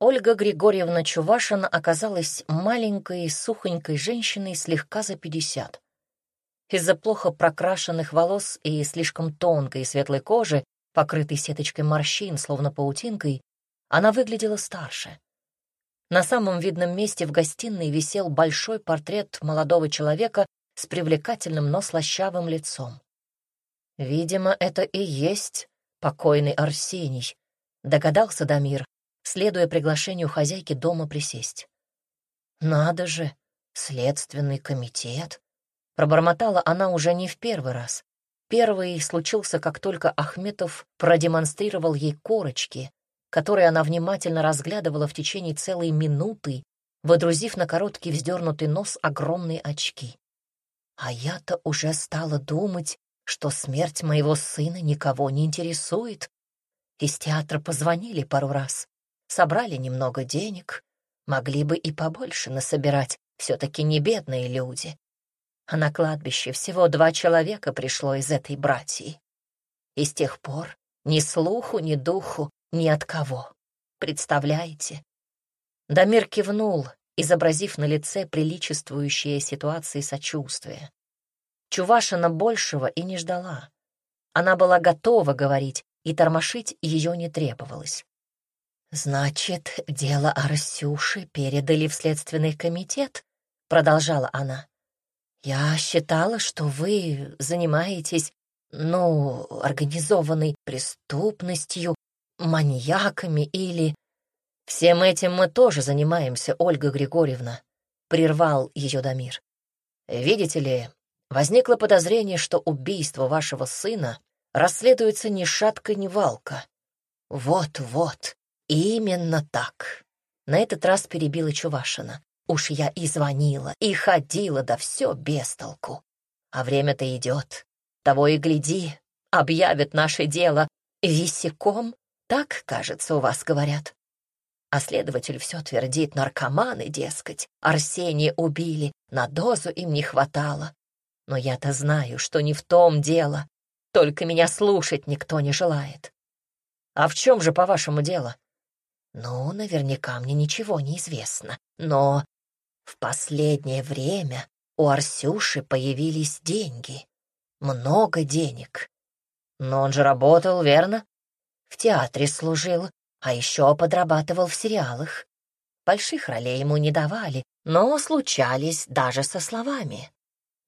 Ольга Григорьевна Чувашина оказалась маленькой, сухонькой женщиной слегка за пятьдесят. Из-за плохо прокрашенных волос и слишком тонкой светлой кожи, покрытой сеточкой морщин, словно паутинкой, она выглядела старше. На самом видном месте в гостиной висел большой портрет молодого человека с привлекательным, но слащавым лицом. Видимо, это и есть покойный Арсений, догадался Дамир, следуя приглашению хозяйки дома присесть. «Надо же, следственный комитет!» Пробормотала она уже не в первый раз. Первый случился, как только Ахметов продемонстрировал ей корочки, которые она внимательно разглядывала в течение целой минуты, водрузив на короткий вздернутый нос огромные очки. А я-то уже стала думать, что смерть моего сына никого не интересует. Из театра позвонили пару раз собрали немного денег, могли бы и побольше насобирать, все-таки не бедные люди. А на кладбище всего два человека пришло из этой братьи. И с тех пор ни слуху, ни духу, ни от кого. Представляете? Дамир кивнул, изобразив на лице приличествующие ситуации сочувствия. Чувашина большего и не ждала. Она была готова говорить, и тормошить ее не требовалось. «Значит, дело Арсюши передали в Следственный комитет?» — продолжала она. «Я считала, что вы занимаетесь, ну, организованной преступностью, маньяками или...» «Всем этим мы тоже занимаемся, Ольга Григорьевна», — прервал ее Дамир. «Видите ли, возникло подозрение, что убийство вашего сына расследуется ни шатка, ни валка. Вот-вот, «Именно так!» На этот раз перебила Чувашина. «Уж я и звонила, и ходила, да все без толку. А время-то идет. Того и гляди, объявят наше дело висяком, так, кажется, у вас говорят. А следователь все твердит, наркоманы, дескать, Арсения убили, на дозу им не хватало. Но я-то знаю, что не в том дело, только меня слушать никто не желает. А в чем же, по-вашему, дело? Ну, наверняка мне ничего не известно, но в последнее время у Арсюши появились деньги. Много денег. Но он же работал, верно? В театре служил, а еще подрабатывал в сериалах. Больших ролей ему не давали, но случались даже со словами.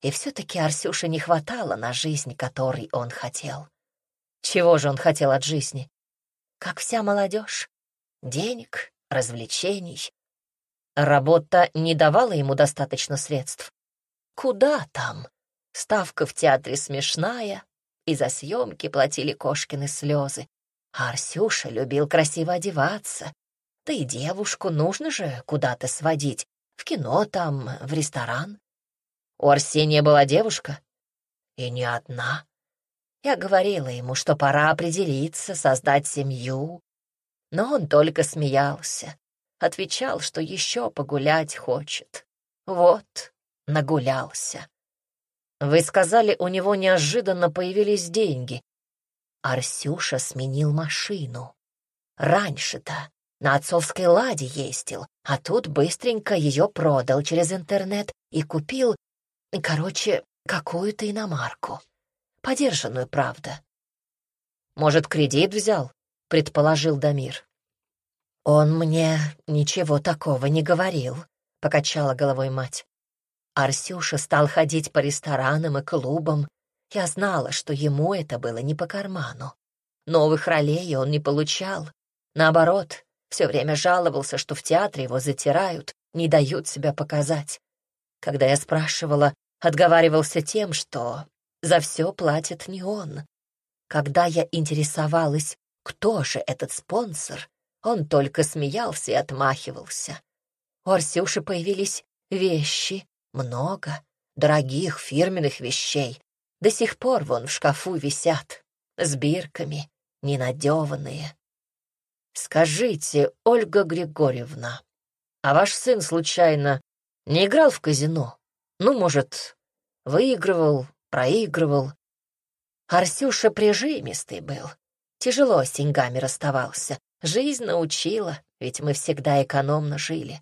И все-таки Арсюше не хватало на жизнь, которой он хотел. Чего же он хотел от жизни? Как вся молодежь, денег, развлечений. Работа не давала ему достаточно средств. Куда там? Ставка в театре смешная, и за съемки платили Кошкины слезы. А Арсюша любил красиво одеваться. Да и девушку нужно же куда-то сводить, в кино там, в ресторан. У Арсения была девушка, и не одна. Я говорила ему, что пора определиться, создать семью, но он только смеялся, отвечал, что еще погулять хочет. Вот, нагулялся. Вы сказали, у него неожиданно появились деньги. Арсюша сменил машину. Раньше-то на отцовской ладе ездил, а тут быстренько ее продал через интернет и купил, короче, какую-то иномарку. Подержанную, правда. Может, кредит взял? Предположил Дамир. «Он мне ничего такого не говорил», — покачала головой мать. Арсюша стал ходить по ресторанам и клубам. Я знала, что ему это было не по карману. Новых ролей он не получал. Наоборот, все время жаловался, что в театре его затирают, не дают себя показать. Когда я спрашивала, отговаривался тем, что за все платит не он. Когда я интересовалась, кто же этот спонсор? Он только смеялся и отмахивался. У Арсюши появились вещи, много, дорогих фирменных вещей. До сих пор вон в шкафу висят, с бирками, ненадеванные. Скажите, Ольга Григорьевна, а ваш сын случайно не играл в казино? Ну, может, выигрывал, проигрывал? Арсюша прижимистый был, Тяжело с деньгами расставался, Жизнь научила, ведь мы всегда экономно жили.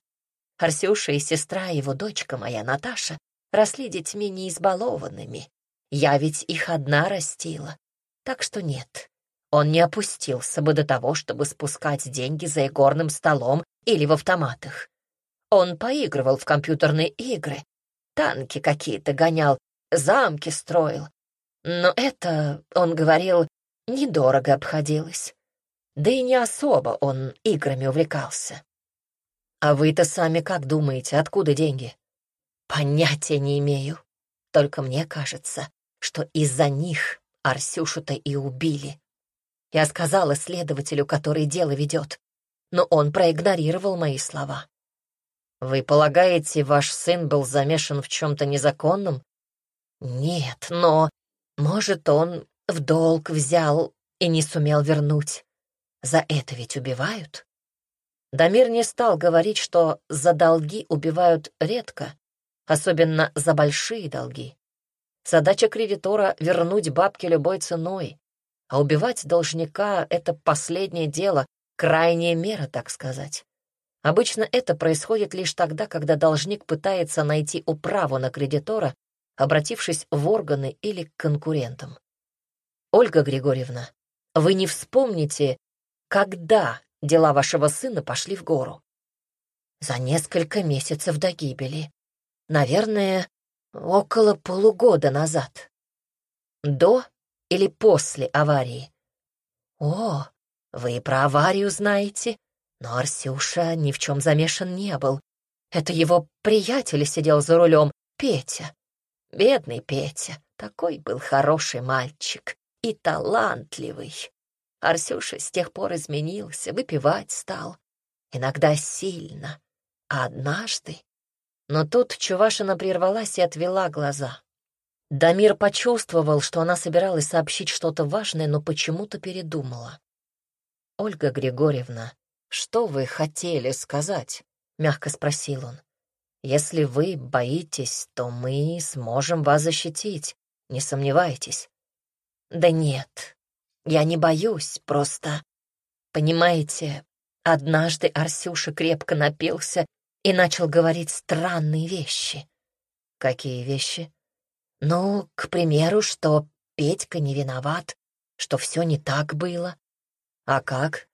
Арсюша и сестра его, дочка моя Наташа, росли детьми неизбалованными. Я ведь их одна растила. Так что нет, он не опустился бы до того, чтобы спускать деньги за игорным столом или в автоматах. Он поигрывал в компьютерные игры, танки какие-то гонял, замки строил. Но это, он говорил, недорого обходилось. Да и не особо он играми увлекался. А вы-то сами как думаете, откуда деньги? Понятия не имею. Только мне кажется, что из-за них Арсюшу-то и убили. Я сказала следователю, который дело ведет, но он проигнорировал мои слова. «Вы полагаете, ваш сын был замешан в чем-то незаконном?» «Нет, но, может, он в долг взял и не сумел вернуть. За это ведь убивают?» Дамир не стал говорить, что за долги убивают редко, особенно за большие долги. Задача кредитора — вернуть бабки любой ценой, а убивать должника — это последнее дело, крайняя мера, так сказать. Обычно это происходит лишь тогда, когда должник пытается найти управу на кредитора, обратившись в органы или к конкурентам. Ольга Григорьевна, вы не вспомните, когда дела вашего сына пошли в гору? За несколько месяцев до гибели. Наверное, около полугода назад. До или после аварии? О, вы про аварию знаете, но Арсюша ни в чем замешан не был. Это его приятель сидел за рулем, Петя. Бедный Петя, такой был хороший мальчик и талантливый. Арсюша с тех пор изменился, выпивать стал. Иногда сильно, а однажды... Но тут Чувашина прервалась и отвела глаза. Дамир почувствовал, что она собиралась сообщить что-то важное, но почему-то передумала. «Ольга Григорьевна, что вы хотели сказать?» — мягко спросил он. «Если вы боитесь, то мы сможем вас защитить, не сомневайтесь». «Да нет, я не боюсь, просто... Понимаете, однажды Арсюша крепко напился и начал говорить странные вещи. Какие вещи? Ну, к примеру, что Петька не виноват, что все не так было. А как?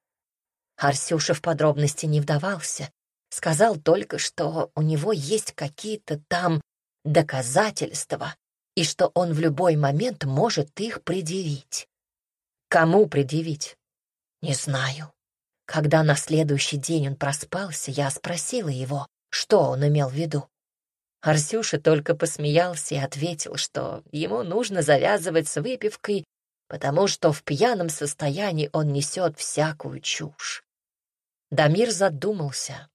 Арсюша в подробности не вдавался. Сказал только, что у него есть какие-то там доказательства и что он в любой момент может их предъявить. Кому предъявить? Не знаю. Когда на следующий день он проспался, я спросила его, что он имел в виду. Арсюша только посмеялся и ответил, что ему нужно завязывать с выпивкой, потому что в пьяном состоянии он несет всякую чушь. Дамир задумался.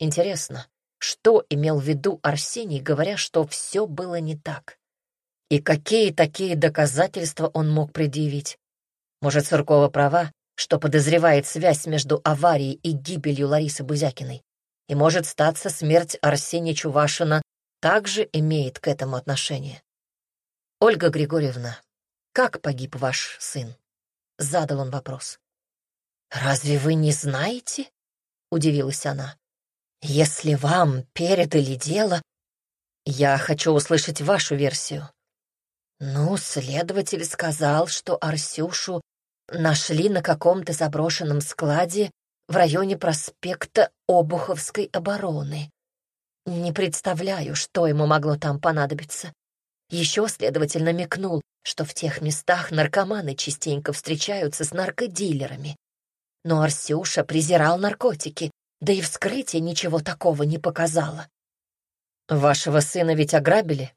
Интересно, что имел в виду Арсений, говоря, что все было не так? И какие такие доказательства он мог предъявить? Может, Суркова права, что подозревает связь между аварией и гибелью Ларисы Бузякиной? И может статься смерть Арсения Чувашина также имеет к этому отношение. Ольга Григорьевна, как погиб ваш сын? Задал он вопрос. «Разве вы не знаете?» — удивилась она. «Если вам передали дело, я хочу услышать вашу версию». Ну, следователь сказал, что Арсюшу нашли на каком-то заброшенном складе в районе проспекта Обуховской обороны. Не представляю, что ему могло там понадобиться. Еще следователь намекнул, что в тех местах наркоманы частенько встречаются с наркодилерами. Но Арсюша презирал наркотики, да и вскрытие ничего такого не показало. «Вашего сына ведь ограбили?»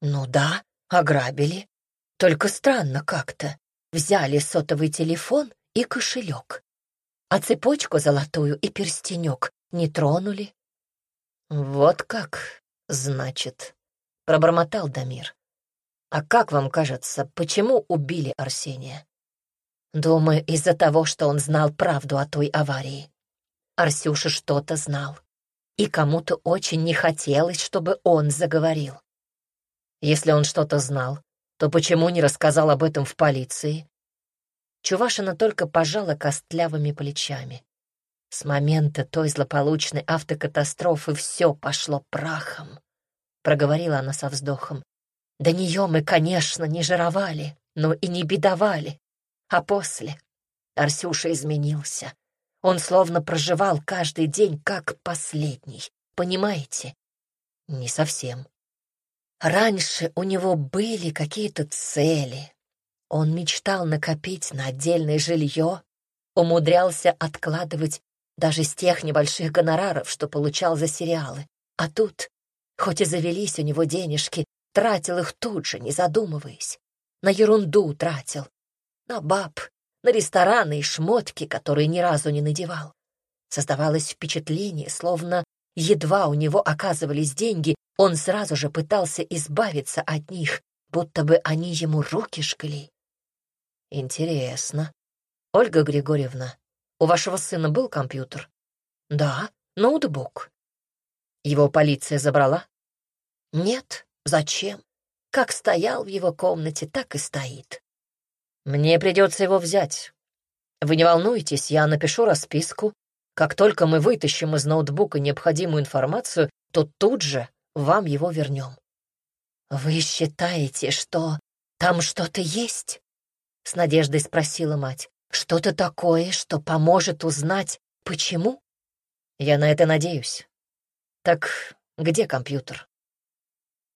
«Ну да, ограбили. Только странно как-то взяли сотовый телефон и кошелек, а цепочку золотую и перстенек не тронули. «Вот как, значит», — пробормотал Дамир. «А как вам кажется, почему убили Арсения?» «Думаю, из-за того, что он знал правду о той аварии. Арсюша что-то знал, и кому-то очень не хотелось, чтобы он заговорил. Если он что-то знал, то почему не рассказал об этом в полиции? Чувашина только пожала костлявыми плечами. С момента той злополучной автокатастрофы все пошло прахом, — проговорила она со вздохом. До нее мы, конечно, не жировали, но и не бедовали. А после Арсюша изменился. Он словно проживал каждый день как последний. Понимаете? Не совсем. Раньше у него были какие-то цели. Он мечтал накопить на отдельное жилье, умудрялся откладывать даже с тех небольших гонораров, что получал за сериалы. А тут, хоть и завелись у него денежки, тратил их тут же, не задумываясь. На ерунду тратил. На баб, на рестораны и шмотки, которые ни разу не надевал. Создавалось впечатление, словно едва у него оказывались деньги, он сразу же пытался избавиться от них, будто бы они ему руки жгли. Интересно. Ольга Григорьевна, у вашего сына был компьютер? Да, ноутбук. Его полиция забрала? Нет, зачем? Как стоял в его комнате, так и стоит. Мне придется его взять. Вы не волнуйтесь, я напишу расписку. Как только мы вытащим из ноутбука необходимую информацию, то тут же вам его вернем. Вы считаете, что там что-то есть? С надеждой спросила мать. Что-то такое, что поможет узнать, почему? Я на это надеюсь. Так где компьютер?